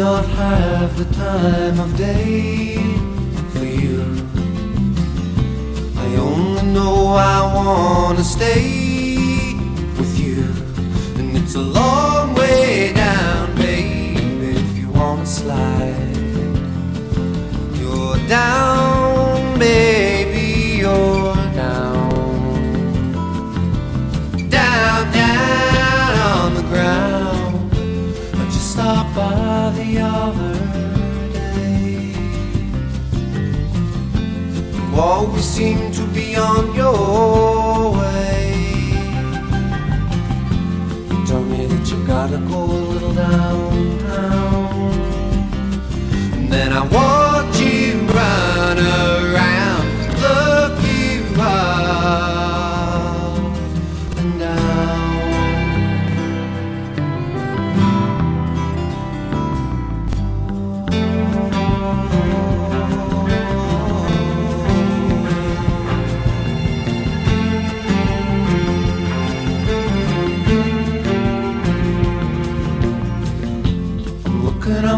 the time of day for you. I only know I wanna stay with you, and it's a long always seem to be on your way. You tell me that you gotta go a little downtown. And then I watch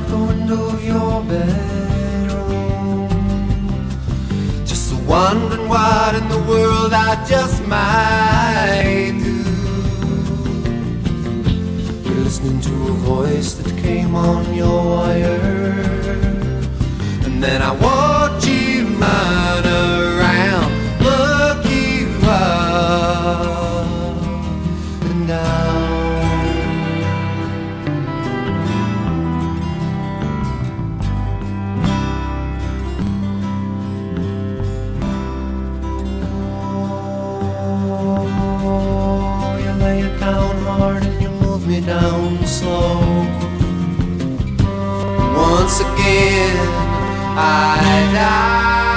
out the window of your bedroom. Just wondering what in the world I just might do. You're listening to a voice that came on your wire. And then I watch Once again, I die.